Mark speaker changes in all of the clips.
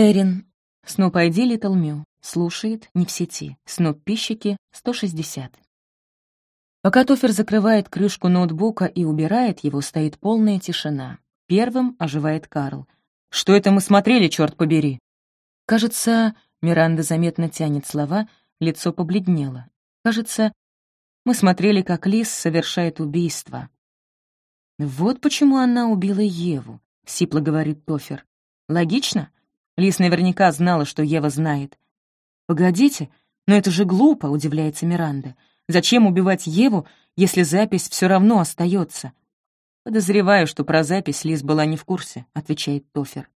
Speaker 1: Эрин. Снуп ID Little Mew. Слушает, не в сети. Снуп пищики 160. Пока Тофер закрывает крышку ноутбука и убирает его, стоит полная тишина. Первым оживает Карл. «Что это мы смотрели, черт побери?» Кажется, Миранда заметно тянет слова, лицо побледнело. Кажется, мы смотрели, как Лис совершает убийство. «Вот почему она убила Еву», — сипло говорит Тофер. «Логично? Лис наверняка знала, что Ева знает. «Погодите, но это же глупо», — удивляется Миранда. «Зачем убивать Еву, если запись все равно остается? «Подозреваю, что про запись Лиз была не в курсе», — отвечает Тофер.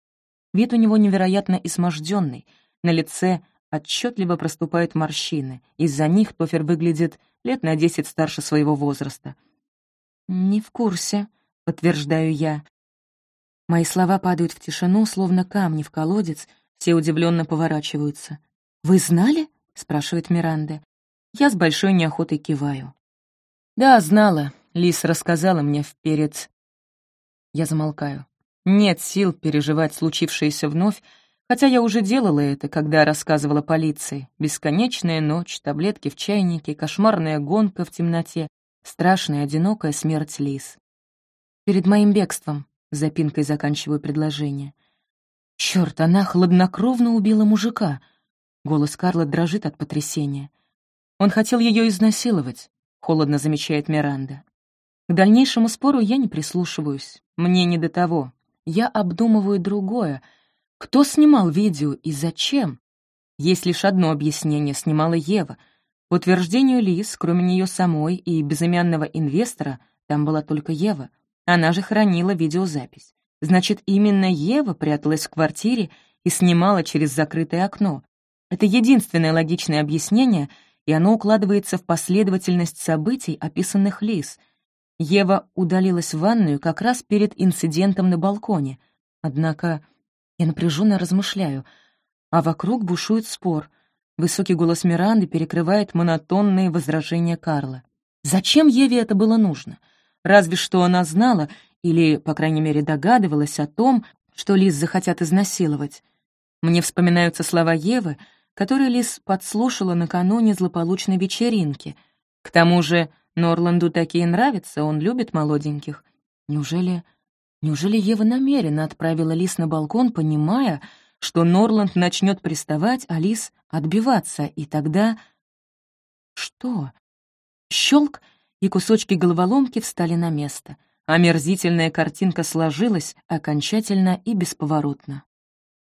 Speaker 1: Вид у него невероятно изможденный. На лице отчетливо проступают морщины. Из-за них Тофер выглядит лет на десять старше своего возраста. «Не в курсе», — подтверждаю я. Мои слова падают в тишину, словно камни в колодец, все удивленно поворачиваются. «Вы знали?» — спрашивает Миранда. Я с большой неохотой киваю. «Да, знала. Лис рассказала мне вперед...» Я замолкаю. Нет сил переживать случившееся вновь, хотя я уже делала это, когда рассказывала полиции. Бесконечная ночь, таблетки в чайнике, кошмарная гонка в темноте, страшная одинокая смерть Лис. Перед моим бегством, запинкой заканчиваю предложение. Черт, она хладнокровно убила мужика — Голос Карла дрожит от потрясения. Он хотел ее изнасиловать, холодно замечает Миранда. К дальнейшему спору я не прислушиваюсь. Мне не до того. Я обдумываю другое. Кто снимал видео и зачем? Есть лишь одно объяснение — снимала Ева. По утверждению Лиз, кроме нее самой и безымянного инвестора, там была только Ева. Она же хранила видеозапись. Значит, именно Ева пряталась в квартире и снимала через закрытое окно. Это единственное логичное объяснение, и оно укладывается в последовательность событий, описанных Лиз. Ева удалилась в ванную как раз перед инцидентом на балконе. Однако я напряженно размышляю, а вокруг бушует спор. Высокий голос Миранды перекрывает монотонные возражения Карла. Зачем Еве это было нужно? Разве что она знала, или, по крайней мере, догадывалась о том, что Лиз захотят изнасиловать. Мне вспоминаются слова Евы, который Лис подслушала накануне злополучной вечеринки. К тому же Норланду такие нравятся, он любит молоденьких. Неужели... Неужели Ева намеренно отправила Лис на балкон, понимая, что Норланд начнет приставать, а Лис — отбиваться, и тогда... Что? Щелк, и кусочки головоломки встали на место. Омерзительная картинка сложилась окончательно и бесповоротно.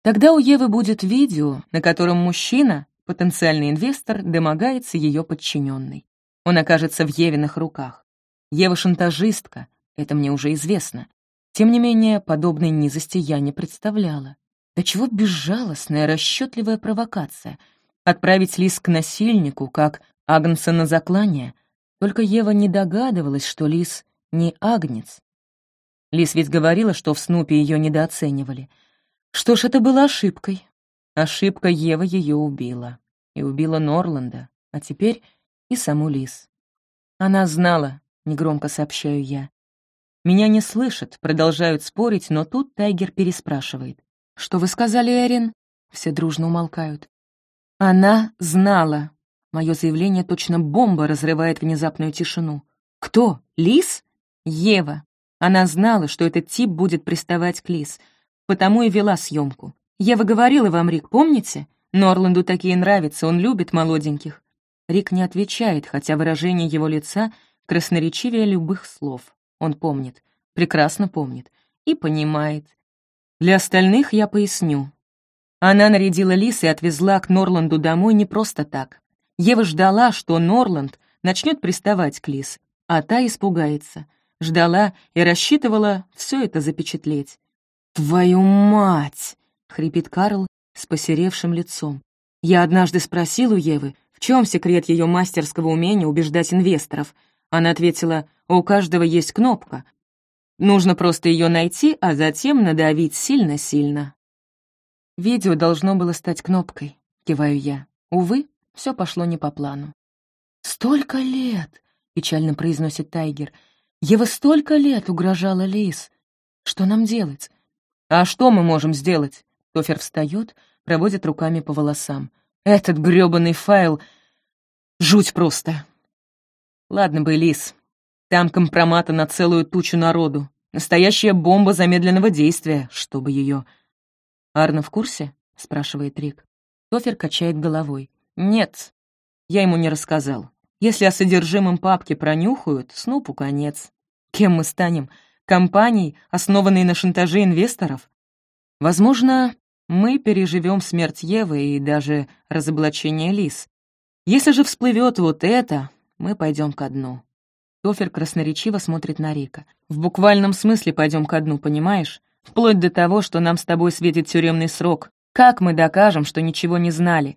Speaker 1: Тогда у Евы будет видео, на котором мужчина, потенциальный инвестор, домогается ее подчиненной. Он окажется в Евиных руках. Ева шантажистка, это мне уже известно. Тем не менее, подобной низости я не представляла. Да чего безжалостная, расчетливая провокация. Отправить Лис к насильнику, как Агнца на заклание. Только Ева не догадывалась, что Лис не Агнец. Лис ведь говорила, что в Снупе ее недооценивали — что ж, это была ошибкой. Ошибка Ева ее убила. И убила Норланда, а теперь и саму Лис. Она знала, негромко сообщаю я. Меня не слышат, продолжают спорить, но тут Тайгер переспрашивает. «Что вы сказали, Эрин?» Все дружно умолкают. «Она знала». Мое заявление точно бомба разрывает внезапную тишину. «Кто? Лис?» «Ева. Она знала, что этот тип будет приставать к Лис потому и вела съемку. Ева говорила вам, Рик, помните? Норланду такие нравятся, он любит молоденьких. Рик не отвечает, хотя выражение его лица красноречивее любых слов. Он помнит, прекрасно помнит и понимает. Для остальных я поясню. Она нарядила Лис и отвезла к Норланду домой не просто так. Ева ждала, что Норланд начнет приставать к Лис, а та испугается. Ждала и рассчитывала все это запечатлеть. «Твою мать!» — хрипит Карл с посеревшим лицом. Я однажды спросил у Евы, в чем секрет ее мастерского умения убеждать инвесторов. Она ответила, у каждого есть кнопка. Нужно просто ее найти, а затем надавить сильно-сильно. Видео должно было стать кнопкой, киваю я. Увы, все пошло не по плану. «Столько лет!» — печально произносит Тайгер. «Ева столько лет угрожала Лис. Что нам делать? «А что мы можем сделать?» Тофер встает, проводит руками по волосам. «Этот грёбаный файл... Жуть просто!» «Ладно бы, Лис, там компромата на целую тучу народу. Настоящая бомба замедленного действия, чтобы ее...» «Арна в курсе?» — спрашивает Рик. Тофер качает головой. «Нет, я ему не рассказал. Если о содержимом папки пронюхают, Снупу конец. Кем мы станем? Компанией, основанной на шантаже инвесторов? Возможно, мы переживем смерть Евы и даже разоблачение Лис. Если же всплывет вот это, мы пойдем ко дну. Тофер красноречиво смотрит на Рика. В буквальном смысле пойдем ко дну, понимаешь? Вплоть до того, что нам с тобой светит тюремный срок. Как мы докажем, что ничего не знали?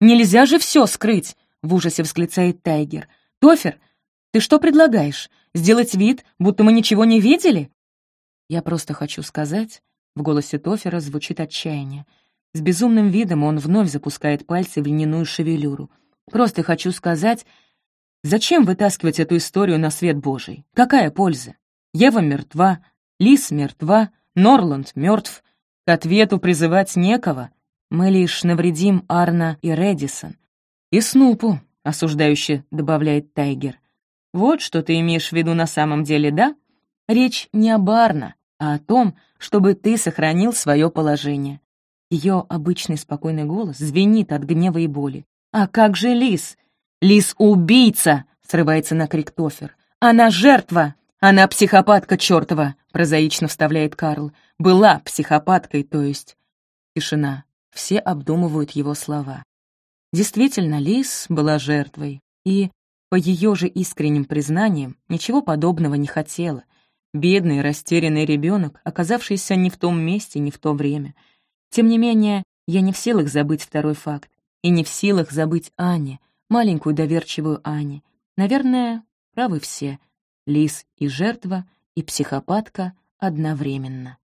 Speaker 1: Нельзя же все скрыть, в ужасе восклицает Тайгер. Тофер, ты что предлагаешь? Сделать вид, будто мы ничего не видели? Я просто хочу сказать, в голосе Тофера звучит отчаяние. С безумным видом он вновь запускает пальцы в льняную шевелюру. Просто хочу сказать, зачем вытаскивать эту историю на свет Божий? Какая польза? Ева мертва, Лис мертва, Норланд мертв. К ответу призывать некого. Мы лишь навредим Арна и Редисон. И Снупу, осуждающе добавляет Тайгер. Вот что ты имеешь в виду на самом деле, да? Речь не об Арна, а о том, чтобы ты сохранил свое положение. Ее обычный спокойный голос звенит от гнева и боли. «А как же Лис? Лис — убийца!» — срывается на крик Тофер. «Она жертва! Она психопатка чертова!» — прозаично вставляет Карл. «Была психопаткой, то есть...» Тишина. Все обдумывают его слова. Действительно, Лис была жертвой, и, по ее же искренним признаниям, ничего подобного не хотела. Бедный, растерянный ребенок, оказавшийся не в том месте, не в то время. Тем не менее, я не в силах забыть второй факт. И не в силах забыть Ани, маленькую доверчивую Ани. Наверное, правы все. Лис и жертва, и психопатка одновременно.